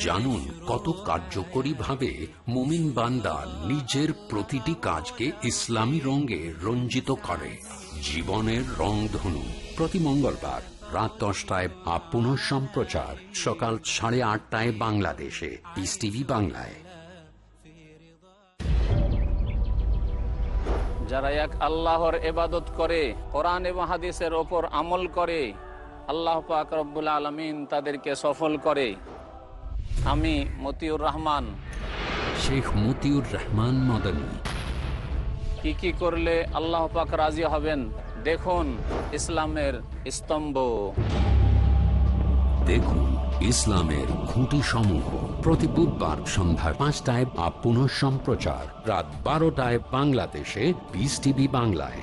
জানুন কত কার্যকরী ভাবে মুমিন বান্দা নিজের প্রতিটি কাজকে ইসলামী রঙে রঞ্জিত করে। জীবনের রংধনু। প্রতি মঙ্গলবার রাত দশটায় বা পুনঃ সম্প্রচার সকাল সাড়ে আটটায় বাংলাদেশে। পিস টিভি বাংলায়। যারা এক আল্লাহর এবাদত করে কোরআন এবং হাদিসের ওপর আমল করে আল্লাহ পাক রব্বুল আলমিন তাদেরকে সফল করে। আমি মতিউর রহমান। শেখ মতিউর রহমান মদনী। কি কি করলে আল্লাহ পাক রাজি হবেন? দেখুন ইসলামের স্তম্ভ। দেখুন ইসলামের খুঁটি সমূহ প্রতি বুধবার সন্ধ্যা পাঁচটায় বা পুনঃ সম্প্রচার রাত বারোটায় বাংলাদেশে পিস টিভি বাংলায়।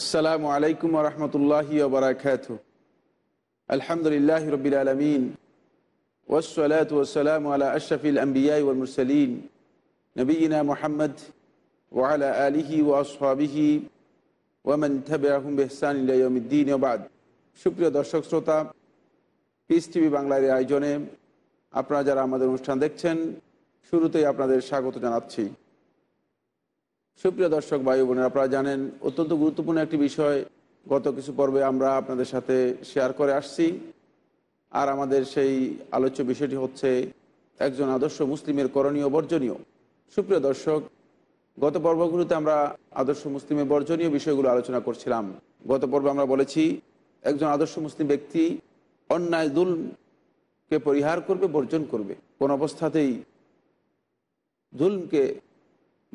আসসালামু আলাইকুম রহমতুল্লাহি ওবরাকাত আলহামদুলিল্লাহ রবিল আলমিন। ওসলাত ওসালাম আলা আশরফিল আম্বিয়াই ওল মুরসলিন। নবীনা মোহাম্মদ ওয়ালা আলিহি ওয়াসহাবিহি ওয়ামান থাবিআহুম বিহসান ইলা ইয়াউমিদ্দিন। ওবাদ সুপ্রিয় দর্শক, শ্রোতা পিস টিভি বাংলার আয়োজনে আপনারা যারা আমাদের অনুষ্ঠান দেখছেন, শুরুতেই আপনাদের স্বাগত জানাচ্ছি। সুপ্রিয় দর্শক, ভাই বোনের, আপনারা জানেন, অত্যন্ত গুরুত্বপূর্ণ একটি বিষয়। গত কিছু পর্বে আমরা আপনাদের সাথে শেয়ার করে আসছি। আর আমাদের সেই আলোচ্য বিষয়টি হচ্ছে একজন আদর্শ মুসলিমের করণীয় বর্জনীয়। সুপ্রিয় দর্শক, গত পর্বগুলোতে আমরা আদর্শ মুসলিমের বর্জনীয় বিষয়গুলো আলোচনা করছিলাম। গত পর্বে আমরা বলেছি, একজন আদর্শ মুসলিম ব্যক্তি অন্যায়, দুলকে পরিহার করবে, বর্জন করবে। কোন অবস্থাতেই জুলমকে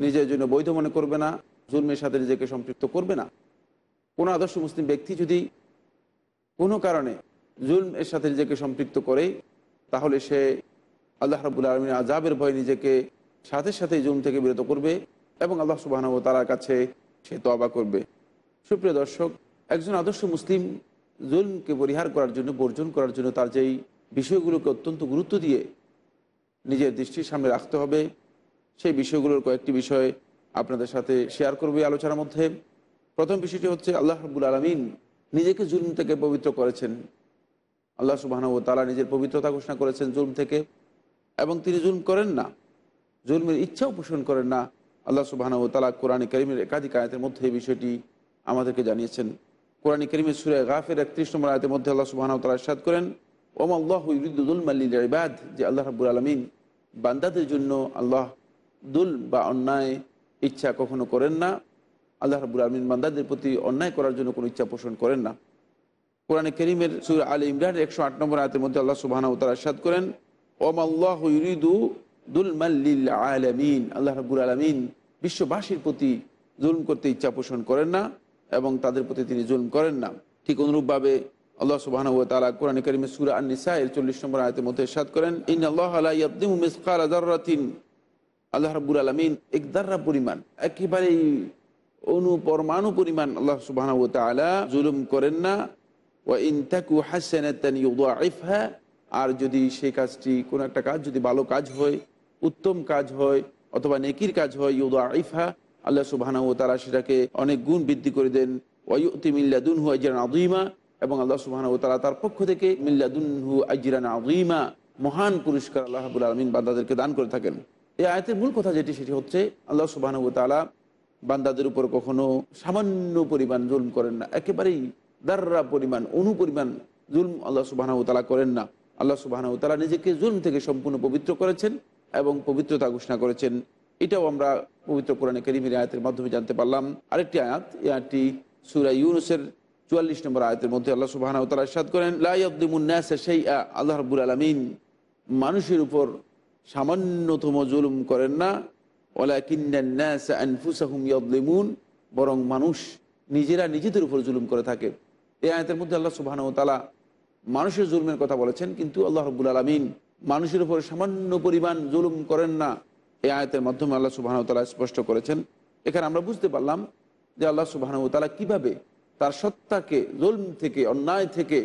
নিজের জন্য বৈধ মনে করবে না, জুলমের সাথে নিজেকে সম্পৃক্ত করবে না। কোনো আদর্শ মুসলিম ব্যক্তি যদি কোনো কারণে জুলম এর সাথে নিজেকে সম্পৃক্ত করে, তাহলে সে আল্লাহ রাবুল আলমীর আজাবের ভয়ে নিজেকে সাথে সাথে জুলম থেকে বিরত করবে এবং আল্লাহ সুবাহ তালার কাছে সে তবা করবে। সুপ্রিয় দর্শক, একজন আদর্শ মুসলিম জুলমকে পরিহার করার জন্য, বর্জন করার জন্য তার যেই বিষয়গুলোকে অত্যন্ত গুরুত্ব দিয়ে নিজের দৃষ্টির সামনে রাখতে হবে সেই বিষয়গুলোর কয়েকটি বিষয় আপনাদের সাথে শেয়ার করবে আলোচনার মধ্যে। প্রথম বিষয়টি হচ্ছে আল্লাহ রব্বুল আলমিন নিজেকে জুলম থেকে পবিত্র করেছেন। আল্লাহ সুবাহ ও তালা নিজের পবিত্রতা ঘোষণা করেছেন জুলম থেকে। এবং তিনি জুলম করেন না। জুলমের ইচ্ছাও পোষণ করেন না। আল্লাহ সুবাহ ও তালা কোরআন করিমের একাধিক আয়তের মধ্যে এই বিষয়টি আমাদেরকে জানিয়েছেন। কোরআন করিমের সুরে গাফের একত্রিশ নম্বর আয়তের মধ্যে আল্লাহ সুবাহ তালা সাদ করেন, ওম আল্লাহ ইবাদ, যে আল্লাহ রাবুল আলমিন বান্দাদের জন্য আল্লাহ দুল বা অন্যায় ইচ্ছা কখনো করেন না। আল্লাহ রাবুল আলমিন বান্দাদের প্রতি অন্যায় করার জন্য কোনো ইচ্ছা পোষণ করেন না। কোরআনে করিমের সুর আলী ইমরান একশো আট নম্বর আয়তের মধ্যে আল্লাহ সুবাহ তারা সাদ করেন ওম আল্লাহ ইউরিদু দুল মাল্লিল আলমিন। আল্লাহ রাবুল আলমিন বিশ্ববাসীর প্রতি জুলম করতে ইচ্ছা পোষণ করেন না এবং তাদের প্রতি তিনি জুলম করেন না। ঠিক অনুরূপভাবে আল্লাহ সুবাহ তালা কোরআন করিমের সুরা আন নিসা এর চল্লিশ নম্বর আয়তের মধ্যে সাদ করেন ইন আল্লাহ আদারিন আল্লাহ রাবুল আলমিন একদাররা পরিমাণ, একেবারেই অনু পরমাণু আল্লাহ সুবাহ জুলুম করেন না। ও ইনতাকু হাসানাইফা আর যদি সেই কাজটি, কোনো একটা কাজ যদি ভালো কাজ হয়, উত্তম কাজ হয়, অথবা নেকির কাজ হয় ইউদা আইফা আল্লাহ সুবাহ তারা সেটাকে অনেক গুণ বৃদ্ধি করে দেন। ওয়ুতি মিল্লাদুন হু আইজান আদিমা এবং আল্লাহ সুবাহ তারা তার পক্ষ থেকে মিল্লাদুন হু আইজিরান আদিমা মহান পুরস্কার আল্লাহ রাবুল আলমিন বান্দাদেরকে দান করে থাকেন। এই আয়াতের মূল কথা যেটি, সেটি হচ্ছে আল্লাহ সুবাহ তালা বান্দাদের উপর কখনো সামান্য পরিমাণ জুলম করেন না। একেবারেই দাররা পরিমাণ অনু পরিমাণ জুলম আল্লাহ সুবাহ তালা করেন না। আল্লাহ সুবাহ তালা নিজেকে জুলম থেকে সম্পূর্ণ পবিত্র করেছেন এবং পবিত্রতা ঘোষণা করেছেন। এটাও আমরা পবিত্র কোরআনে করিমের আয়াতের মাধ্যমে জানতে পারলাম। আরেকটি আয়াত, এই আয়াতটি সুরা ইউনুসের চুয়াল্লিশ নম্বর আয়াতের মধ্যে আল্লাহ সুবাহ তালা সাদ করেন লাইয়াদ্দিমুন্নাস সেই আল্লাহ রব্বুল আলমিন মানুষের উপর সামান্যতম জুলুম করেন না। ওলাকিন্নাসুসাহুম বরং মানুষ নিজেরা নিজেদের উপর জুলুম করে থাকে। এই আয়তের মধ্যে আল্লাহ সুবাহ তালা মানুষের জুলুমের কথা বলেছেন, কিন্তু আল্লাহ রব্বুল আলমিন মানুষের উপর সামান্য পরিমাণ জুলুম করেন না। এই আয়তের মাধ্যমে আল্লাহ সুবাহ তালা স্পষ্ট করেছেন। এখানে আমরা বুঝতে পারলাম যে আল্লাহ সুবাহ তালা কীভাবে তার সত্তাকে, জুলম থেকে, অন্যায় থেকে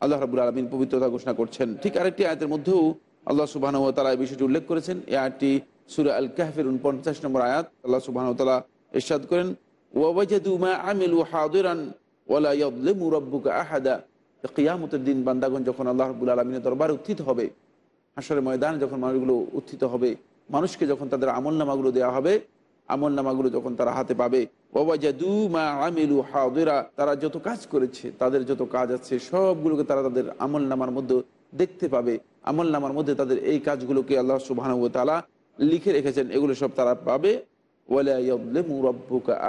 আল্লাহ রাবুল আলমিন পবিত্রতা ঘোষণা করছেন। ঠিক আরেকটি আয়তের মধ্যেও আল্লাহ সুবাহ তালা এই বিষয়টি উল্লেখ করেছেন। এই আয়টি সুরা আল কাহফের উনপঞ্চাশ নম্বর আয়াত। আল্লাহ সুবাহ তালা ইরশাদ করেন ওয়াবাজাদুমা আমিল হাদিরান ওয়ালা ইয়াদলিমু রাব্বুকা আহাদা। কিয়ামতের দিন বান্দাগণ যখন আল্লাহ রাব্বুল আলামিনের দরবারে উত্থিত হবে, হাসরের ময়দানে যখন মানুষগুলো উত্থিত হবে, মানুষকে যখন তাদের আমল নামাগুলো দেওয়া হবে আমল নামাগুলো যখন তারা হাতে পাবে ওয়াবাজাদুমা আমিলু হাদিরা। তারা যত কাজ করেছে, তাদের যত কাজ আছে, সবগুলোকে তারা তাদের আমল নামার মধ্যে দেখতে পাবে। আমল নামার মধ্যে তাদের এই কাজগুলোকে আল্লাহ সুবহানাহু ওয়া তাআলা লিখে রেখেছেন, এগুলো সব তারা পাবে।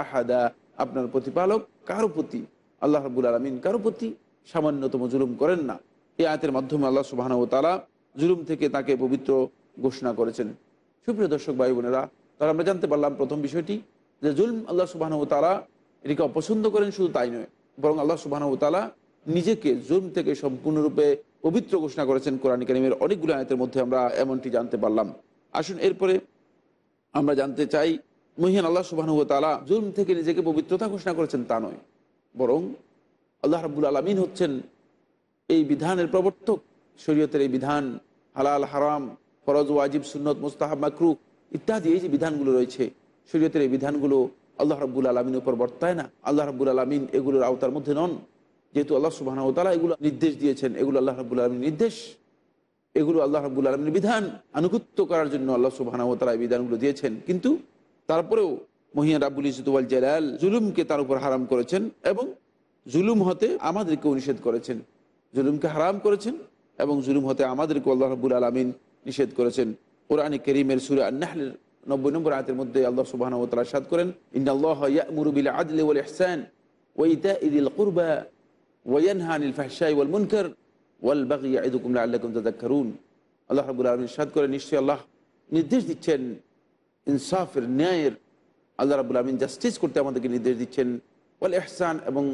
আহাদা, আপনার প্রতিপালক কারও প্রতি, আল্লাহ রাবুল আলমিন কারও প্রতি সামান্যতম জুলুম করেন না। এই আয়তের মাধ্যমে আল্লাহ সুবাহ তালা জুলুম থেকে তাকে পবিত্র ঘোষণা করেছেন। সুপ্রিয় দর্শক, ভাই বোনেরা, তাহলে আমরা জানতে পারলাম প্রথম বিষয়টি, যে জুলম আল্লাহ সুবাহ তালা এটিকে অপছন্দ করেন শুধু তাই নয়, বরং আল্লাহ সুবাহ তালা নিজেকে জুলম থেকে সম্পূর্ণরূপে পবিত্র ঘোষণা করেছেন কোরআন কারিমের অনেকগুলো আয়তের মধ্যে আমরা এমনটি জানতে পারলাম। আসুন, এরপরে আমরা জানতে চাই মহিয়ান আল্লাহ সুবাহ তালা জুলম থেকে নিজেকে পবিত্রতা ঘোষণা করেছেন তা নয়, বরং আল্লাহ রাবুল আলমিন হচ্ছেন এই বিধানের প্রবর্তক। শরীয়তের এই বিধান, হালাল, হারাম, ফরজ, ওয়াজিব, সুন্নত, মুস্তাহাব মাকরু ইত্যাদি এই যে বিধানগুলো রয়েছে, শরীয়তের এই বিধানগুলো আল্লাহ রাবুল আলমিনের উপর বর্তায় না। আল্লাহ রাবুল আলমিন এগুলোর আওতার মধ্যে নন। যেহেতু আল্লাহ সুবাহ তালা এগুলো নির্দেশ দিয়েছেন, এগুলো আল্লাহ রাবুল আলমীর নির্দেশ। এগুলো আল্লাহ রাবুল আলমীর বিধান, আনুগত্য করার জন্য আল্লাহ সুবাহ তালা এই বিধানগুলো দিয়েছেন। কিন্তু তারপরেও মহিয়া রাবুল ইসুদ্দাল জালাল জুলুমকে তার উপর হারাম করেছেন এবং জুলুম হতে আমাদেরকেও নিষেধ করেছেন। জুলুমকে হারাম করেছেন এবং জুলুম হতে আমাদেরকে আল্লাহ রাবুল আলমিন নিষেধ করেছেন। কোরআনে করিমের সুরে আন্নাহলের নব্বই নম্বর আয়তের মধ্যে আল্লাহ সুবাহ তালা সাদ করেন ইন্দাল্লাহরুবিল আদল ওয়াল ইহসান ওয়াইতা ইদিল কুরবা ওয়ানহানিল ফাহশাই ওয়াল মুনকার ওয়াল বাগি আইদুকুম আল্লাকুম তাদাক্কারুন আল্লাহ রাবুল আলমিন সাদ করে নিশ্চয়ই আল্লাহ নির্দেশ দিচ্ছেন ইনসাফের, ন্যায়ের আল্লাহ রাবুল আলমিন জাস্টিস করতে আমাদেরকে নির্দেশ দিচ্ছেন। ওয়াল এহসান এবং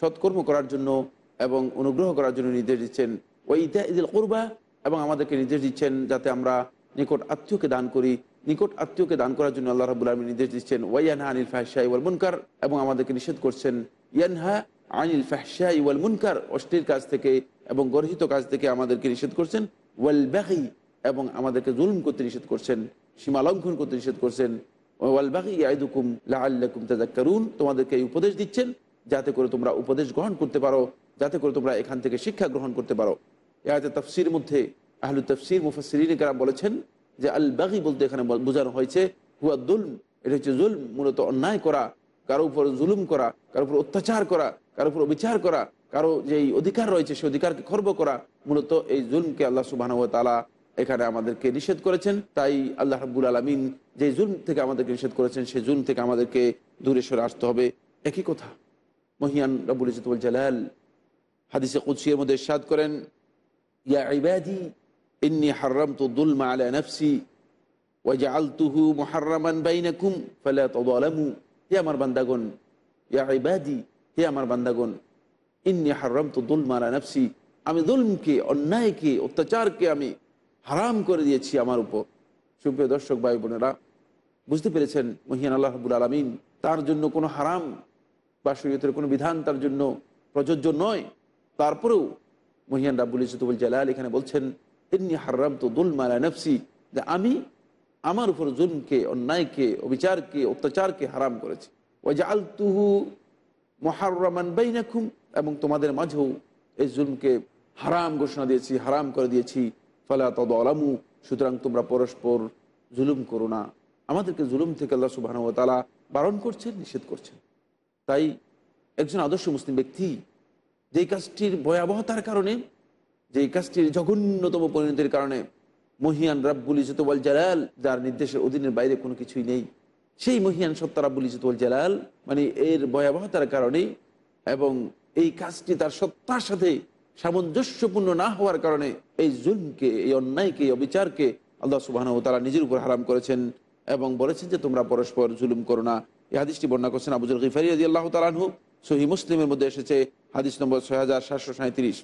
সৎকর্ম করার জন্য এবং অনুগ্রহ করার জন্য নির্দেশ দিচ্ছেন। ওই ইদা ইদিল করবা এবং আমাদেরকে নির্দেশ দিচ্ছেন যাতে আমরা নিকট আত্মীয়কে দান করি। নিকট আত্মীয়কে দান করার জন্য আল্লাহ রাবুল আলমী নির্দেশ দিচ্ছেন। ওয়াইয়ানহা আনিল ফাহশাহ ওয়াল মুনকার এবং আমাদেরকে নিষেধ করছেন। ইয়ানহা আনিল ফাহশাহ ওয়াল মুনকার, অশ্লীল কাজ থেকে এবং গর্হিত কাজ থেকে আমাদেরকে নিষেধ করছেন। ওয়াল ব্যাহি এবং আমাদেরকে জুলুম করতে নিষেধ করছেন, সীমা লঙ্ঘন করতে নিষেধ করছেন। ওয়াল বাকি আইদুকুম লাল্লাকুম তাজাক্কারুন তোমাদেরকে এই উপদেশ দিচ্ছেন যাতে করে তোমরা উপদেশ গ্রহণ করতে পারো, যাতে করে তোমরা এখান থেকে শিক্ষা গ্রহণ করতে পারো। এতে তফসির মধ্যে আহলু তফসির মুফাসিরা বলেছেন যে আল বাগি বলতে এখানে বোঝানো হয়েছে, হুয়া দুলম, এটা হচ্ছে জুলম, মূলত অন্যায় করা, কারও উপর জুলুম করা, কারও উপর অত্যাচার করা কারও উপর বিচার করা, কারও যে অধিকার রয়েছে সেই অধিকারকে খর্ব করা, মূলত এই জুলমকে আল্লাহ সুবাহ তালা এখানে আমাদেরকে নিষেধ করেছেন। তাই আল্লাহ রাবুল আলমিন যে জুলম থেকে আমাদেরকে নিষেধ করেছেন, সেই জুলম থেকে আমাদেরকে দূরে সরে আসতে হবে। একই কথা, মহিয়ান রাবুল ইসতুল জালাল হাদিসে কুৎসির মধ্যে সাদ করেন, ইয়া ইবাদি, ইন্নি হার্রাম তো দুলমা আলা নফসি ওয়াজআলতুহু মুহাররামান বাইনাকুম ফালা তাযালামু। হে আমার বান্দাগণ, ইয়া ইবাদি হে আমার বান্দাগণ, ইন্নি হার্রাম তো দুলমা আলা নফসি, আমি দুলমকে, অন্যায়কে, অত্যাচারকে আমি হারাম করে দিয়েছি আমার উপর। সুপ্রিয় দর্শক, ভাই বোনেরা, বুঝতে পেরেছেন মহিয়ান আল্লাহ রাবুল আলমিন তার জন্য কোনো হারাম বা শরীয়তের কোনো বিধান তার জন্য প্রযোজ্য নয়। তারপরেও মহিয়ান রাবুল ইসুতুল জালাল এখানে বলছেন এমনি হারাম তো দুল মালা নফসি, যে আমি আমার উপর জুলমকে, অন্যায়কে, অবিচারকে, অত্যাচারকে হারাম করেছি। ওয়াজা আল তুহু মহারমান বাইনাকুম, এবং তোমাদের মাঝেও এই জুলমকে হারাম ঘোষণা দিয়েছি, হারাম করে দিয়েছি। ফলে তদ আলামু সুতরাং তোমরা পরস্পর জুলুম করো না। আমাদেরকে জুলুম থেকে আল্লাহ সুবাহ তালা বারণ করছেন, নিষেধ করছেন। তাই একজন আদর্শ মুসলিম ব্যক্তি যেই কাজটির ভয়াবহতার কারণে, যেই কাজটির জঘন্যতম পরিণতির কারণে মহিয়ান রাব্বুল ইজতওয়াল জালাল, যার নির্দেশের অধীনের বাইরে কোনো কিছুই নেই। সেই মহিয়ান সত্তা রাব্বুল ইজতওয়াল জালাল মানে এর ভয়াবহতার কারণে এবং এই কাজটি তার সত্তার সাথে সামঞ্জস্যপূর্ণ না হওয়ার কারণে এই জুলকে এই অন্যায়কে, এই অবিচারকে আল্লাহ সুবাহ তারা নিজের উপর হারাম করেছেন এবং বলেছেন যে তোমরা পরস্পর জুলুম করো না। এই হাদিসটি বর্ণনা করছেন আবুজুল গিফারি আদি আল্লাহ তালানহু সহি মুসলিমের মধ্যে এসেছে হাদিস নম্বর ছয় হাজার সাতশো সাঁত্রিশ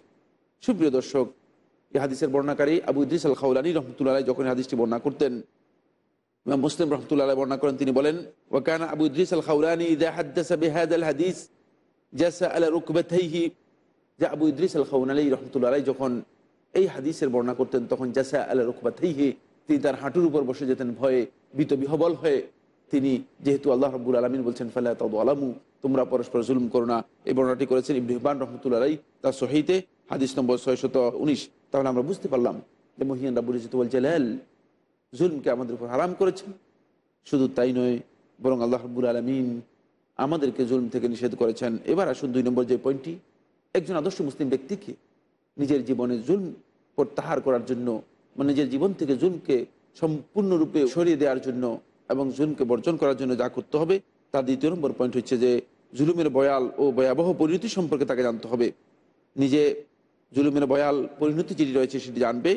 সুপ্রিয় দর্শক, এই হাদিসের বর্ণাকারী আবু ইদ্রিস আল খাউলানি রহমতুল্লাহ যখন হাদিসটি বর্ণনা করতেন ইমাম মুসলিম রহমতুল্লাহ বর্ণনা করেন, তিনি বলেন, ওয়াকান আবু ইদ্রিস আল খাউলানি ইদা হাদ্দাসা বিহাদ আল হাদিস জাসা আলা রুকবাতাইহি। যে আবু ইদ্রিস আল আলী রহমতুল্লাহ যখন এই হাদিসের বর্ণনা করতেন, তখন জাসা আলা রুকবাতাইহি, তিনি তার হাঁটুর উপর বসে যেতেন ভয়ে বিত বিহবল হয়ে। তিনি যেহেতু আল্লাহ রব্বুল আলমিন বলছেন ফাল্লাহ তাদু আলামু তোমরা পরস্পর জুলুম করো না। এই বর্ণনাটি করেছেন ইবন রহমতুল্লাহ তার সহিতে, হাদিস নম্বর ছয়শত উনিশ। তাহলে আমরা বুঝতে পারলাম যে মহিয়ান রাবুল ইজতুল জালাল জুলমকে আমাদের উপর হারাম করেছেন। শুধু তাই নয়, বরং আল্লাহ আলমিন আমাদেরকে জুলম থেকে নিষেধ করেছেন। এবার আসুন দুই নম্বর যে পয়েন্টটি একজন আদর্শ মুসলিম ব্যক্তিকে নিজের জীবনে জুলম প্রত্যাহার করার জন্য মানে নিজের জীবন থেকে জুলমকে সম্পূর্ণরূপে সরিয়ে দেওয়ার জন্য এবং জুলমকে বর্জন করার জন্য যা করতে হবে, তার দ্বিতীয় নম্বর পয়েন্ট হচ্ছে যে, জুলুমের বয়াল ও ভয়াবহ পরিণতি সম্পর্কে তাকে জানতে হবে। নিজে জুলুমের বয়াল পরিণতি যেটি রয়েছে সেটি জানবে,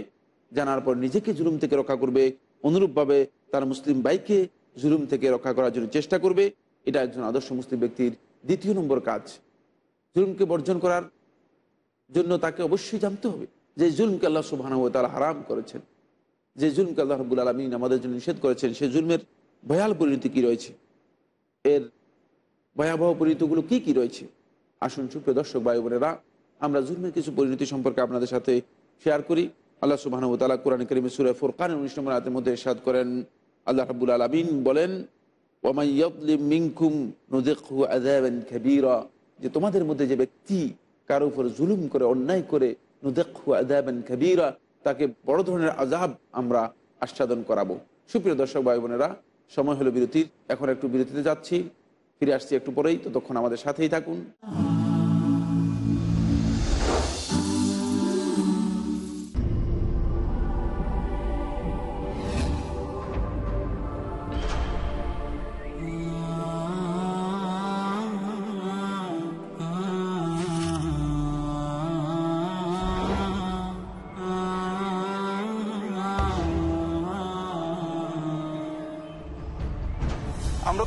জানার পর নিজেকে জুলুম থেকে রক্ষা করবে অনুরূপভাবে তার মুসলিম ভাইকে জুলুম থেকে রক্ষা করার জন্য চেষ্টা করবে। এটা একজন আদর্শ মুসলিম ব্যক্তির দ্বিতীয় নম্বর কাজ। জুলুমকে বর্জন করার জন্য তাকে অবশ্যই জানতে হবে যে জুলমকে আল্লাহ সুবাহ তারা হারাম করেছেন। যে জুলমকে আল্লাহ রবুল আলমিন আমাদের জন্য নিষেধ করেছেন, সে জুলমের ভয়াল পরিণতি কী রয়েছে? এর ভয়াবহ পরিণতিগুলো কি কি রয়েছে? আসুন সুপ্রিয় দর্শক ভাই বোনেরা, আমরা জুলমের কিছু পরিণতি সম্পর্কে আপনাদের সাথে শেয়ার করি। আল্লাহ সুবাহ তালা কোরআন করিম সুরায় ফোরকান উনিশ নম্বর আয়াতের মধ্যে ইরশাদ করেন, আল্লাহ রাবুল আলমিন বলেন যে তোমাদের মধ্যে যে ব্যক্তি কারও উপর জুলুম করে, অন্যায় করে নুদেক্ষু আদাবেন খাবিরা তাকে বড় ধরনের আজাব আমরা আস্বাদন করাবো। সুপ্রিয় দর্শক ভাই বোনেরা সময় হলো বিরতির, এখন একটু বিরতিতে যাচ্ছি, ফিরে আসছি একটু পরেই, ততক্ষণ আমাদের সাথেই থাকুন।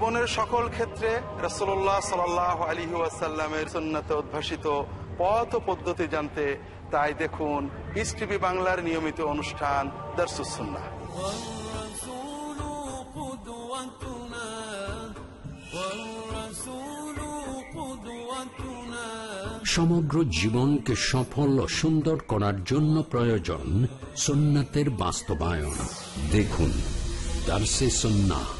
জীবনের সকল ক্ষেত্রে রসোল্লাহ সাল্লাহ আলী আসাল্লামের সন্ন্যতে উদ্ভাসিত পথ পদ্ধতি জানতে তাই দেখুন ইস বাংলার নিয়মিত অনুষ্ঠান দর্শাহ সমগ্র জীবনকে সফল ও সুন্দর করার জন্য প্রয়োজন সোনাতের বাস্তবায়ন। দেখুন দার্সে সন্না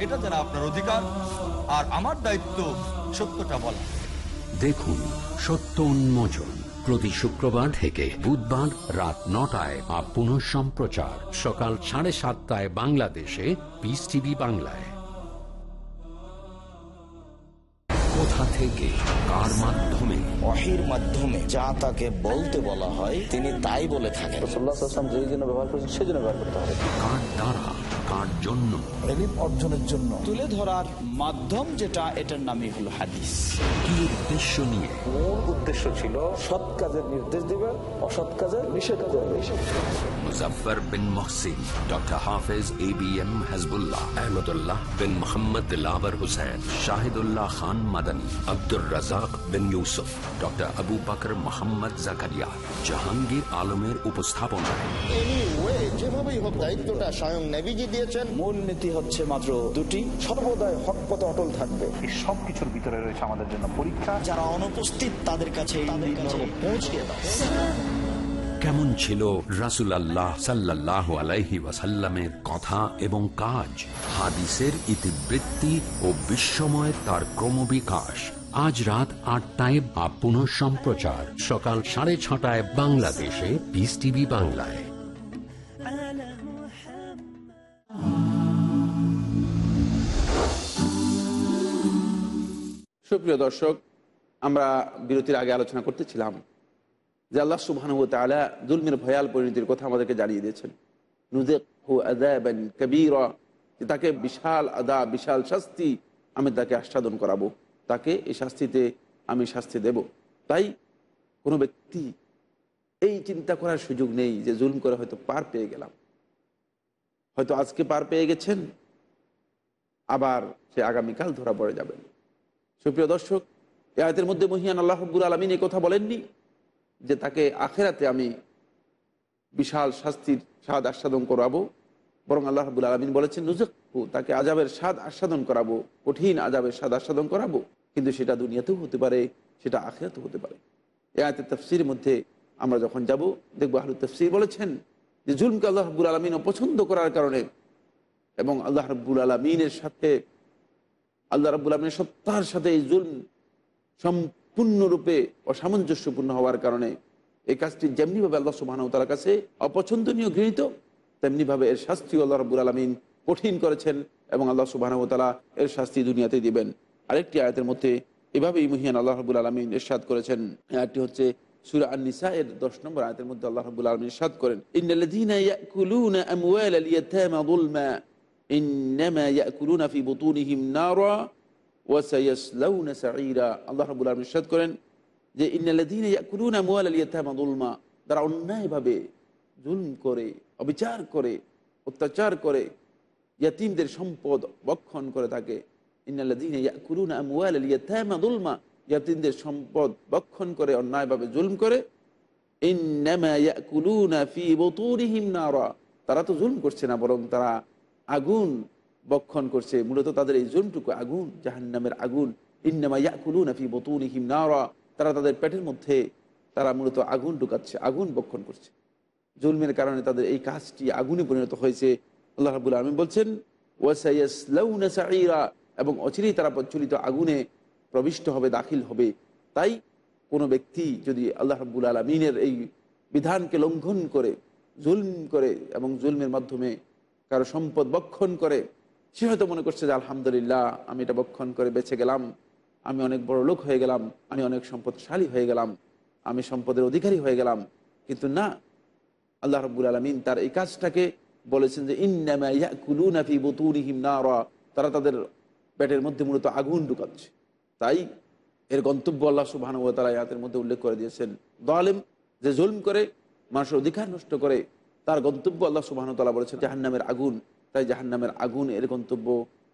এটা যারা আপনার অধিকার আর আমার দায়িত্ব সত্যটা বলা। দেখুন সত্য উন্মোচন প্রতি শুক্রবার থেকে বুধবার রাত নটায় বা পুনঃ সম্প্রচার সকাল সাড়ে সাতটায় বাংলাদেশে পিস টিভি বাংলায়। কোথা থেকে কার মাধ্যমে? ওহির মাধ্যমে যা তাকে বলতে বলা হয় তিনি তাই বলে থাকেন। কার দ্বারা? কার জন্য। এলিম অর্জনের জন্য। তুলে ধরার মাধ্যম যেটা এটার নামই হলো হাদিস। কি উদ্দেশ্য নিয়ে? মূল উদ্দেশ্য ছিল সৎ কাজের নির্দেশ দিবে অসৎ কাজের নিষেধ করবে। Bin Mohsin doctor Hafez A B M Hazbullah Ahmadullah bin Mohammad Dilabar Hussain Shahidullah Khan Madani Abdur Razzak bin Yusuf doctor Abu Bakar Mohammad Zakaria Jahangir আলমের উপস্থাপনায়। যেভাবেই হোক দায়িত্বটা স্বয়ং নেভিজি দিয়েছেন। মূল নীতি হচ্ছে মাত্র দুটি সর্বদাই হক পথে অটল থাকবে। এই সব কিছুর ভিতরে রয়েছে আমাদের জন্য পরীক্ষা। যারা অনুপস্থিত তাদের কাছে পৌঁছে দাও। কেমন ছিল রাসুল আল্লাহ সাল্লাহ আলাইহি ওয়াসাল্লামের কথা এবং কাজ? হাদিসের ইতিবৃত্তি ও বিশ্বময় তার ক্রমবিকাশ। আজ রাত আটটায় বা পুনঃ সম্প্রচার সকাল সাড়ে ছটায় বাংলাদেশে পিস টিভি বাংলায়। সুপ্রিয় দর্শক, আমরা বিরতির আগে আলোচনা করতেছিলাম যে আল্লাহ সুবহান ও তালা জুলমের ভয়াল পরিণতির কথা আমাদেরকে জানিয়ে দিয়েছেন। নুদেক হু আদাবেন কবির তাকে বিশাল আদা, বিশাল শাস্তি আমি তাকে আস্বাদন করাবো, তাকে এই শাস্তিতে আমি শাস্তি দেব। তাই কোনো ব্যক্তি এই চিন্তা করার সুযোগ নেই যে জুলম করে হয়তো পার পেয়ে গেলাম। হয়তো আজকে পার পেয়ে গেছেন, আবার সে আগামীকাল ধরা পড়ে যাবেন। সুপ্রিয় দর্শক এ আয়তের মধ্যে মহিয়ান আল্লাহ রব্বুল আলমিন কথা বলেননি যে তাকে আখেরাতে আমি বিশাল শাস্তির স্বাদ আস্বাদন করাবো, বরং আল্লাহ রব্বুল আলমিন বলেছেন নুজকু তাকে আজাবের স্বাদ আস্বাদন করাবো, কঠিন আজাবের স্বাদ আস্বাদন করাবো। কিন্তু সেটা দুনিয়াতেও হতে পারে, সেটা আখেরাতেও হতে পারে। এ আয়তের তফসির মধ্যে আমরা যখন যাব, দেখব আহলু তফসির বলেছেন যে জুলমকে আল্লাহ রব্বুল আলমিন অপছন্দ করার কারণে এবং আল্লাহ রব্বুল আলমিনের সাথে, আল্লাহ রাবুল আলমের সত্তার সাথে এই জুলম সম্পূর্ণরূপে অসামঞ্জস্যপূর্ণ হওয়ার কারণে এই কাজটি যেমনিভাবে আল্লাহ সুবাহতালার কাছে অপছন্দনীয় গৃহীত তেমনিভাবে এর শাস্তি আল্লাহ রাবুল আলমিন কঠিন করেছেন এবং আল্লাহ সুবাহতালা এর শাস্তি দুনিয়াতে দিবেন। আরেকটি আয়তের মধ্যে এভাবেই মহিয়ান আল্লাহ রাবুল আলমিন এরশাদ করেছেন। আয়টি হচ্ছে সুরা মধ্যে আল্লাহ রাবুল আলমিন ইরশাদ করেন করেন যে যুলমা, তারা অন্যায়ভাবে জুলম করে, অবিচার করে, অত্যাচার করে, ইয়াতিমদের সম্পদ বক্ষণ করে থাকে। ইন্নাল্লাযীনা ইয়াকুলুনা আমওয়ালাল ইয়াতামা যুলমা ইয়াতিমদের সম্পদ বক্ষণ করে, অন্যায়ভাবে জুলম করে। তারা তো জুলম করছে না, বরং তারা আগুন বক্ষণ করছে। মূলত তাদের এই জুলমটুকু আগুন, জাহান্নামের আগুন। বুতুনিহিম নারা। তারা তাদের পেটের মধ্যে, তারা মূলত আগুন ঢুকাচ্ছে, আগুন বক্ষণ করছে। জুলমের কারণে তাদের এই কাজটি আগুনে পরিণত হয়েছে। আল্লাহ রাবুল আলমিন বলছেন এবং অচিরেই তারা প্রচলিত আগুনে প্রবিষ্ট হবে, দাখিল হবে। তাই কোনো ব্যক্তি যদি আল্লাহ রাবুল আলমিনের এই বিধানকে লঙ্ঘন করে, জুলম করে এবং জুলমের মাধ্যমে কারও সম্পদ বক্ষণ করে, সে হয়তো মনে করছে যে, আলহামদুলিল্লাহ, আমি এটা বক্ষণ করে বেঁচে গেলাম। আমি অনেক বড় লোক হয়ে গেলাম। আমি অনেক সম্পদশালী হয়ে গেলাম। আমি সম্পদের অধিকারী হয়ে গেলাম। কিন্তু না, আল্লাহ রব্বুল আলমিন তার এই কাজটাকে বলেছেন যে ইন্নামাফি বতুরিহিম নারা। তারা তাদের পেটের মধ্যে মূলত আগুন ঢুকাচ্ছে। তাই এর গন্তব্য আল্লাহ সুবাহ তারা ইয়াতের মধ্যে উল্লেখ করে দিয়েছেন। দলেম যে জুলম করে, মানুষের অধিকার নষ্ট করে, তার গন্তব্য আল্লাহ সুবাহ তালা বলেছেন, জাহান্নামের আগুন। তাই জাহান্নামের আগুন এর গন্তব্য।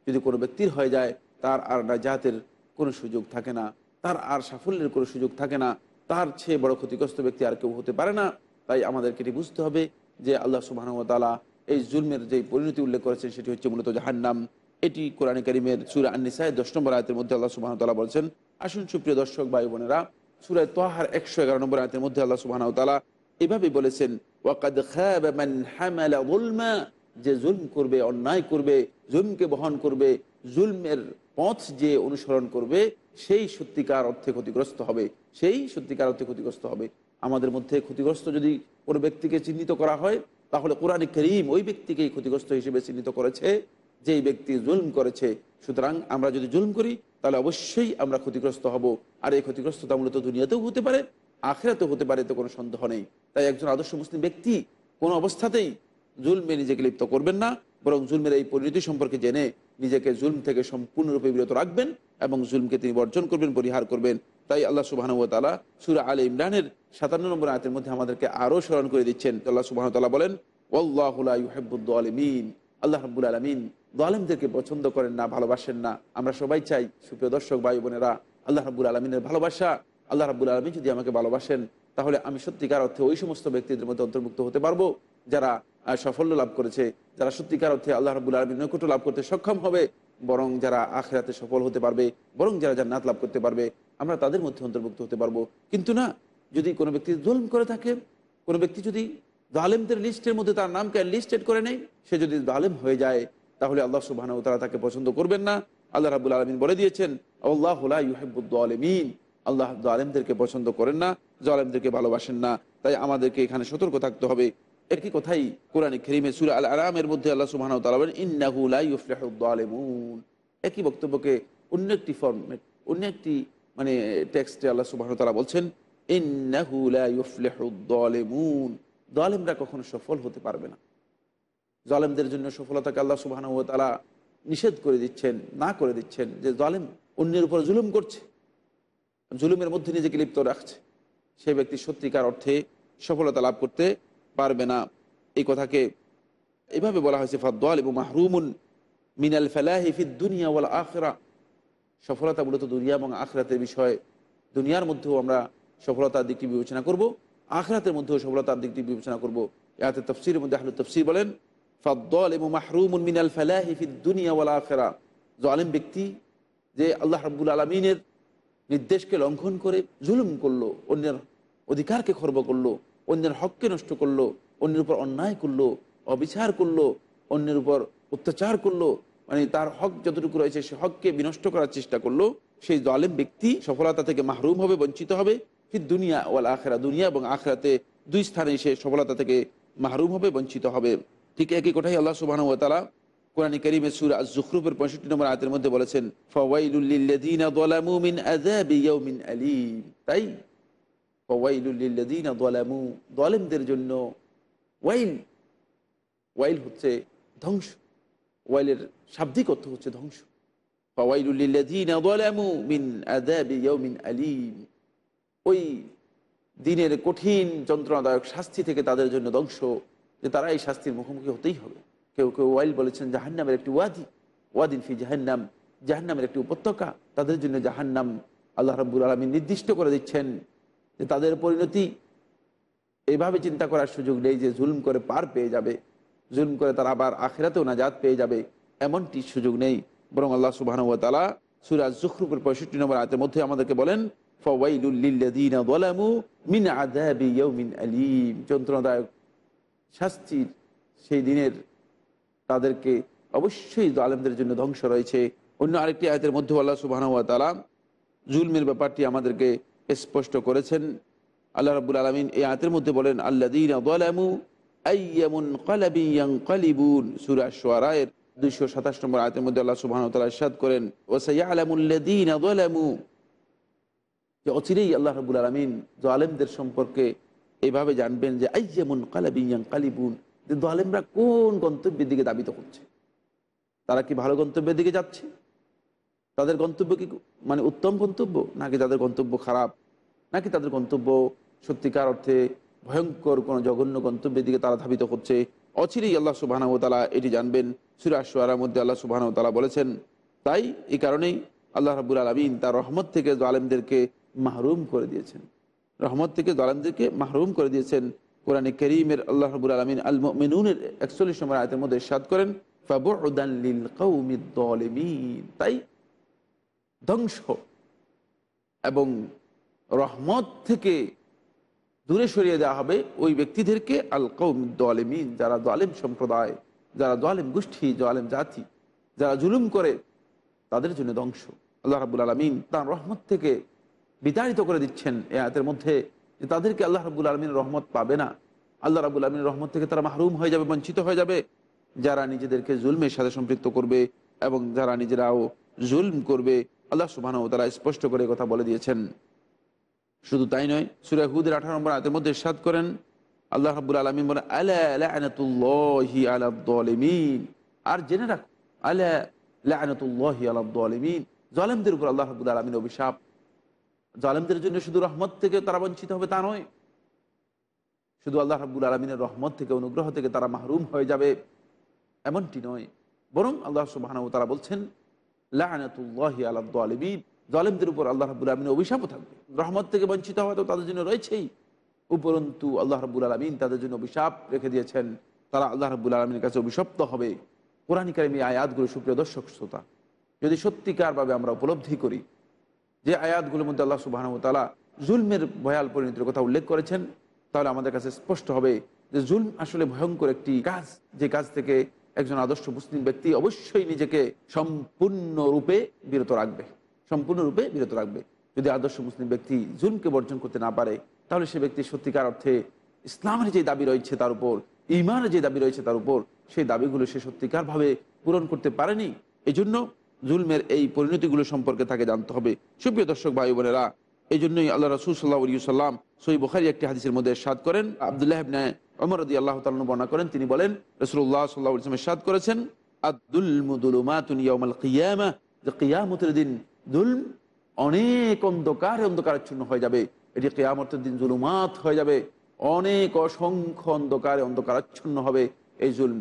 যদি কোনো ব্যক্তির হয়ে যায়, তার আর নাজাতের কোনো সুযোগ থাকে না, তার আর সাফল্যের কোনো সুযোগ থাকে না, তার চেয়ে বড় ক্ষতিগ্রস্ত ব্যক্তি আর কেউ হতে পারে না। তাই আমাদেরকে এটি বুঝতে হবে যে আল্লাহ সুবাহ তালা এই জুলমের যে পরিণতি উল্লেখ করেছেন, সেটি হচ্ছে মূলত জাহান্নাম। এটি কোরআন করিমের সুরা আন্নিসায়, দশ নম্বর আয়তের মধ্যে আল্লাহ সুবাহ তালা বলছেন, আসুন সুপ্রিয় দর্শক ভাই বোনেরা সুরায় তোহার একশো এগারো নম্বর আয়তের মধ্যে আল্লাহ সুবাহ তালা এভাবে বলেছেন যে জুলম করবে, অন্যায় করবে, জুলমকে বহন করবে, জুলমের পথ যে অনুসরণ করবে, সেই সত্যিকার অর্থে ক্ষতিগ্রস্ত হবে, সেই সত্যিকার অর্থে ক্ষতিগ্রস্ত হবে। আমাদের মধ্যে ক্ষতিগ্রস্ত যদি কোনো ব্যক্তিকে চিহ্নিত করা হয়, তাহলে কোরআন করিম ওই ব্যক্তিকেই ক্ষতিগ্রস্ত হিসেবে চিহ্নিত করেছে। যেই ব্যক্তি জুলম করেছে, সুতরাং আমরা যদি জুলম করি, তাহলে অবশ্যই আমরা ক্ষতিগ্রস্ত হব। আর এই ক্ষতিগ্রস্ততা মূলত দুনিয়াতেও হতে পারে, আখেরাতেও হতে পারে তো কোনো সন্দেহ নেই। তাই একজন আদর্শ মুসলিম ব্যক্তি কোনো অবস্থাতেই জুলমে নিজেকে লিপ্ত করবেন না, বরং জুলমের এই পরিণতি সম্পর্কে জেনে নিজেকে জুলম থেকে সম্পূর্ণরূপে বিরত রাখবেন এবং জুলমকে তিনি বর্জন করবেন, পরিহার করবেন। তাই আল্লাহ সুবাহানুতালা সুরা আল ইমরানের সাতান্ন নম্বর আয়তের মধ্যে আমাদেরকে আরও স্মরণ করে দিচ্ছেন। আল্লাহ সুবাহতাল্লাহ বলেন ওল্লাহুল্লাহিবুদ্দিন আল্লাহ রব্বুল আলমিন দোয়ালেমদেরকে পছন্দ করেন না, ভালোবাসেন না। আমরা সবাই চাই, সুপ্রিয় দর্শক, ভাই বোনেরা, আল্লাহ রাবুল আলমিনের ভালোবাসা, আল্লাহ রাবুল আলমিন যদি আমাকে ভালোবাসেন, তাহলে আমি সত্যিকার অর্থে ওই সমস্ত ব্যক্তিদের মধ্যে অন্তর্ভুক্ত হতে পারব যারা সাফল্য লাভ করেছে, যারা সত্যিকার অর্থে আল্লাহ রাবুল আলমীর নৈকট্য লাভ করতে সক্ষম হবে, বরং যারা আখেরাতে সফল হতে পারবে, বরং যারা জান্নাত লাভ করতে পারবে, আমরা তাদের মধ্যে অন্তর্ভুক্ত হতে পারব। কিন্তু না, যদি কোনো ব্যক্তি জুলম করে থাকে, কোনো ব্যক্তি যদি জালেমদের লিস্টের মধ্যে তার নামকে লিস্টেড করে নেয়, সে যদি জালেম হয়ে যায় তাহলে আল্লাহ সুবাহ তারা তাকে পছন্দ করবেন না। আল্লাহ রাবুল আলমিন বলে দিয়েছেন, আল্লাহ ইউহেবুদ্দালমিন আল্লাহ জালেমদেরকে পছন্দ করেন না, জালেমদেরকে ভালোবাসেন না। তাই আমাদেরকে এখানে সতর্ক থাকতে হবে। একই কথাই কোরআনে খেরিমে সুরা আল আরামের মধ্যে আল্লাহ সুবাহ তালা বলেন, ইন্নাহু লা ইউফলিহুদ্দালিমুন একই বক্তব্যকে অন্য একটি ফর্মেট অন্য একটি মানে টেক্সটে আল্লাহ সুবাহ তালা বলছেন, ইন্নাহু লা ইউফলিহুদ্দালিমুন জালেমরা কখনো সফল হতে পারবে না। জালেমদের জন্য সফলতাকে আল্লাহ সুবাহ তালা নিষেধ করে দিচ্ছেন, না করে দিচ্ছেন যে জালেম অন্যের উপর জুলুম করছে, জুলুমের মধ্যে নিজেকে লিপ্ত রাখছে। সে ব্যক্তি সত্যিকার অর্থে সফলতা লাভ করতে পারবে না। এই কথাকে এভাবে বলা হয়েছে, ফাদ্দাল এবং মাহরুমুন মিনাল ফেলাহিফিদ দুনিয়া ওয়াল আখরা। সফলতা মূলত দুনিয়া এবং আখরাতের বিষয়। দুনিয়ার মধ্যেও আমরা সফলতার দিকটি বিবেচনা করব, আখরাতের মধ্যেও সফলতার দিকটি বিবেচনা করব। ইয়াতে তফসির মধ্যে আহলু তফসির বলেন ফাদ্দাল এবং আখরা ব্যক্তি যে আল্লাহ রাব্বুল আলমিনের নির্দেশকে লঙ্ঘন করে, জুলুম করল, অন্যের অধিকারকে খর্ব করল, অন্যের হককে নষ্ট করল, অন্যের উপর অন্যায় করল, অবিচার করল, অন্যের উপর অত্যাচার করল মানে তার হক যতটুকু রয়েছে সে হককে বিনষ্ট করার চেষ্টা করল, সেই জালেম ব্যক্তি সফলতা থেকে মাহরুম হবে, বঞ্চিত হবে ফির দুনিয়া ওয়াল আখেরা দুনিয়া এবং আখেরাতে দুই স্থানে সে সফলতা থেকে মাহরুম হবে, বঞ্চিত হবে। ঠিক একই কথাই আল্লাহ সুবাহ তালা কোরআন করিমের সুর আজ জুখরুফের পঁয়ষট্টি নম্বর আয়তের মধ্যে বলেছেন আলীম। তাই জন্য ওয়াইল ওয়াইল হচ্ছে ধ্বংস, ওয়াইলের শাব্দিক অর্থ হচ্ছে ধ্বংস। আলীম। ওই দিনের কঠিন, যন্ত্রণাদায়ক শাস্তি থেকে তাদের জন্য ধ্বংস। যে তারা এই শাস্তির মুখোমুখি হতেই হবে। কেউ কেউ ওয়াইল বলেছেন জাহান্নামের একটি ওয়াদি। ওয়াদিন ফি জাহান্নাম। জাহান্নামের একটি উপত্যকা। তাদের জন্য জাহান্নাম আল্লাহ রাব্বুল আলমী নির্দিষ্ট করে দিচ্ছেন যে তাদের পরিণতি এইভাবে চিন্তা করার সুযোগ নেই যে জুলুম করে পার পেয়ে যাবে। জুলুম করে তারা আবার আখেরাতেও নাজাত পেয়ে যাবে। এমনটি সুযোগ নেই। বরং আল্লাহ সুবাহ তালা সুরাজ জুখরুপুর পঁয়ষট্টি নম্বর আয়তের মধ্যে আমাদেরকে বলেন ফওয়াইলুল্লিল্লাযীনা যালামু মিন ইয়াউমিন আলীম। যন্ত্রণাদায়ক শাস্তির সেই দিনের তাদেরকে অবশ্যই আলেমদের জন্য ধ্বংস রয়েছে। অন্য আরেকটি আয়তের মধ্যে আল্লাহ সুবাহ তালা জুলমের ব্যাপারটি আমাদেরকে স্পষ্ট করেছেন। আল্লাহ রাবুল আলমিন এই আয়তের মধ্যে বলেন সুরা সোয়ারায়ের দুইশো সাতাশ নম্বর আয়তের মধ্যে আল্লাহ করেন অচিরেই আল্লাহ রাবুল আলমিন আলেমদের সম্পর্কে এইভাবে জানবেন যে আইয়ামুন কালাবিয়াং কালিবুন যে দোয়ালেমরা কোন গন্তব্যের দিকে দাবিত করছে? তারা কি ভালো গন্তব্যের দিকে যাচ্ছে? তাদের গন্তব্য কি মানে উত্তম গন্তব্য? নাকি তাদের গন্তব্য খারাপ? নাকি তাদের গন্তব্য সত্যিকার অর্থে ভয়ঙ্কর কোনো জঘন্য গন্তব্যের দিকে তারা ধাবিত করছে? অচিরেই আল্লাহ সুবাহ তালা এটি জানবেন। সুরাশোয়ারার মধ্যে আল্লাহ সুবাহ তালা বলেছেন, তাই এই কারণেই আল্লাহ রাবুল আলমিন তার রহমত থেকে জালেমদেরকে মাহরুম করে দিয়েছেন। রহমত থেকে জালেমদেরকে মাহরুম করে দিয়েছেন কোরআনে করিমের আল্লাহ রবুল আলমিন আল মেনুনের একচল্লিশ নম্বর আয়তের মধ্যে সাদ করেন তাই ধ্বংস এবং রহমত থেকে দূরে সরিয়ে দেওয়া হবে ওই ব্যক্তিদেরকে আল কৌম দলেমিন, যারা দলেম সম্প্রদায়, যারা দলেম গোষ্ঠী দলেম জাতি, যারা জুলুম করে, তাদের জন্য ধ্বংস। আল্লাহ রাবুল আলমিন তার রহমত থেকে বিতাড়িত করে দিচ্ছেন এ আয়তের মধ্যে যে তাদেরকে আল্লাহ রাবুল আলমিন রহমত পাবে না। আল্লাহ রাবুল আলমিন রহমত থেকে তারা মাহরুম হয়ে যাবে, বঞ্চিত হয়ে যাবে। যারা নিজেদেরকে জুলমের সাথে সম্পৃক্ত করবে এবং যারা নিজেরাও জুলম করবে, আল্লাহ সুবাহ তারা স্পষ্ট করে কথা বলে দিয়েছেন। শুধু তাই নয়, সুরা হুদের আঠারো নম্বর আয়তের মধ্যে সাদ করেন, আল্লাহ রাবুল আলমিন বলেন আল্লাহ আর জেনে রাখো আল্লাহ আলামিন জালেমদের উপর আল্লাহ রাবুল আলমিন অভিশাপ জালেমদের জন্য শুধু রহমত থেকে তারা বঞ্চিত হবে তা নয়। শুধু আল্লাহ রাবুল আলমিনের রহমত থেকে, অনুগ্রহ থেকে তারা মাহরুম হয়ে যাবে এমনটি নয়। বরং আল্লাহ সুবাহ তারা বলছেন লাহনাতুল্লাহি আলামিন জালেমদের উপর আল্লাহ রাবুল আলমিনের অভিশাপও থাকবে। রহমত থেকে বঞ্চিত হওয়া তো তাদের জন্য রয়েছেই। উপরন্তু আল্লাহ রাবুল আলমিন তাদের জন্য অভিশাপ রেখে দিয়েছেন। তারা আল্লাহ রাবুল আলমীর কাছে অভিশপ্ত হবে। কোরআন কারিমি আয়াতগুলো সুপ্রিয় দর্শক, শ্রোতা, যদি সত্যিকারভাবে আমরা উপলব্ধি করি যে আয়াতগুলোর মধ্যে আল্লাহ সুবাহ তালা জুলমের ভয়াল পরিণতির কথা উল্লেখ করেছেন, তাহলে আমাদের কাছে স্পষ্ট হবে যে জুলম আসলে ভয়ঙ্কর একটি কাজ। যে কাজ থেকে একজন আদর্শ মুসলিম ব্যক্তি অবশ্যই নিজেকে সম্পূর্ণরূপে বিরত রাখবে। সম্পূর্ণরূপে বিরত রাখবে। যদি আদর্শ মুসলিম ব্যক্তি জুলমকে বর্জন করতে না পারে, তাহলে সে ব্যক্তি সত্যিকার অর্থে ইসলামের যে দাবি রয়েছে তার উপর ইমানের যে দাবি রয়েছে তার উপর, সেই দাবিগুলো সে সত্যিকারভাবে পূরণ করতে পারেনি। এই জন্য জুলমের এই পরিণতিগুলো সম্পর্কে তাকে জানতে হবে। সুপ্রিয় দর্শক, ভাই বোনেরা এই জন্যই আল্লাহ রসুল সাল্লাহ সাল্লাম সই বখারি একটি হাদিসের মধ্যে সাদ করেন। আবদুল্লাহ ইবনে অমর রদি আল্লাহ তালন বর্ণনা করেন, তিনি বলেন রসুল্লাহ সাল্লাহ ইসলামের সাদ করেছেন কিয়ামতের দিন অনেক অন্ধকারে, অন্ধকারাচ্ছন্ন হয়ে যাবে। এটি কেয়ামতের দিন জুলুমাত হয়ে যাবে। অনেক অসংখ্য অন্ধকারে অন্ধকারাচ্ছন্ন হবে এই জুলম।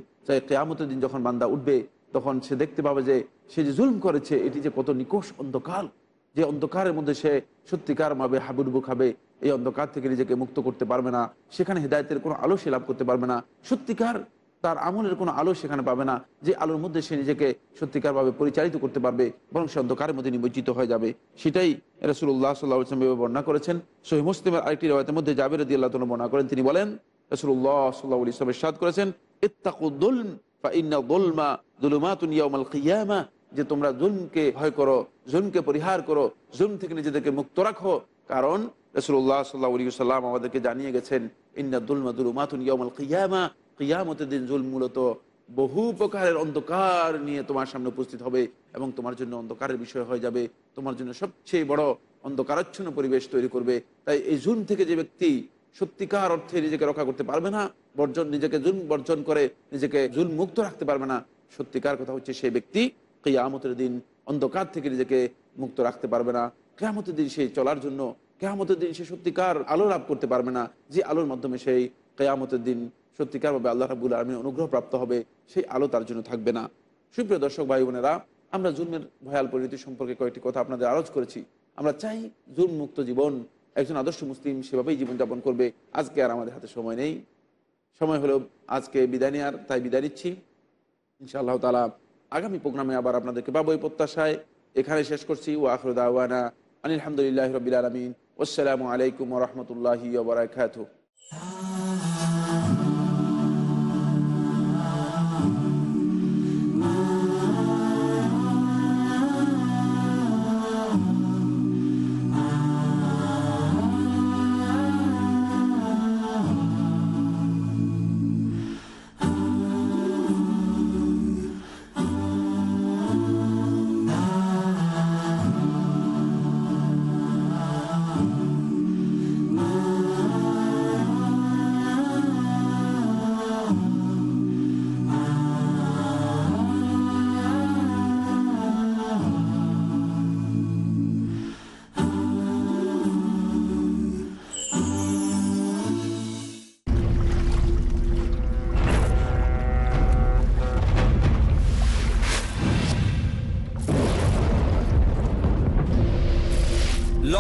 কেয়ামতের দিন যখন বান্দা উঠবে, তখন সে দেখতে পাবে যে সে যে জুলম করেছে, এটি যে কত নিকোষ অন্ধকার। যে অন্ধকারের মধ্যে সে সত্যিকার ভাবে হাবুডুবু খাবে, এই অন্ধকার থেকে নিজেকে মুক্ত করতে পারবে না। সেখানে হেদায়তের কোনো আলো সে লাভ করতে পারবে না। সত্যিকার তার আমলের কোনো আলো সেখানে পাবে না, যে আলোর মধ্যে সে নিজেকে সত্যিকারভাবে পরিচালিত করতে পারবে, বরং সে অন্ধকারের মধ্যে নিমজ্জিত হয়ে যাবে। সেটাই রসুল্লাহ সাল্লাহ ইসলাম বর্ণনা করেছেন। সহি মুসলিমের আরেকটি রেওয়াতের মধ্যে জাবের রদি আল্লাহ বর্ণনা করেন, তিনি বলেন রসুল্লাহ সাল্লাহ ইসলামের সাদ করেছেন ইত্তাকুদ্দুলম যে তোমরা জুলমকে ভয় করো জুলমকে পরিহার করো জুলম থেকে নিজেদেরকে মুক্ত রাখো। কারণ রসুল্লাহ সাল্লাহ সাল্লাম আমাদেরকে জানিয়ে গেছেন, ইন্না দুলমা কিয়ামা। কিয়ামতের দিন জুল মূলত বহু প্রকারের অন্ধকার নিয়ে তোমার সামনে উপস্থিত হবে এবং তোমার জন্য অন্ধকারের বিষয় হয়ে যাবে। তোমার জন্য সবচেয়ে বড় অন্ধকারাচ্ছন্ন পরিবেশ তৈরি করবে। তাই এই জুল থেকে যে ব্যক্তি সত্যিকার অর্থে নিজেকে রক্ষা করতে পারবে না, বর্জন নিজেকে জুল বর্জন করে নিজেকে জুল মুক্ত রাখতে পারবে না, সত্যিকার কথা হচ্ছে সেই ব্যক্তি কেয়ামতের দিন অন্ধকার থেকে নিজেকে মুক্ত রাখতে পারবে না। কেয়ামতের দিন সে চলার জন্য, কেয়ামতের দিন সে সত্যিকার আলো লাভ করতে পারবে না। যে আলোর মাধ্যমে সেই কেয়ামতের দিন সত্যিকারভাবে আল্লাহ রাবুল আলমীর অনুগ্রহ প্রাপ্ত হবে, সেই আলো তার জন্য থাকবে না। সুপ্রিয় দর্শক ভাই বোনেরা, আমরা জুলমের ভয়াল পরিণতি সম্পর্কে কয়েকটি কথা আপনাদের আলোচ করেছি। আমরা চাই জুল মুক্ত জীবন। একজন আদর্শ মুসলিম সেভাবেই জীবনযাপন করবে। আজকে আর আমাদের হাতে সময় নেই। সময় হলো আজকে বিদায় নেওয়ার তাই বিদায় নিচ্ছি। ইনশাআল্লাহ তালা আগামী প্রোগ্রামে আবার আপনাদেরকে পাবো এই প্রত্যাশায়। এখানে শেষ করছি। ও আখরুদাওয়ানা আলহামদুলিল্লাহ রবিল আলমিন। আসসালামু আলাইকুম রহমতুল্লাহি ওবরাকাত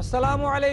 আসসালামু আলাইকুম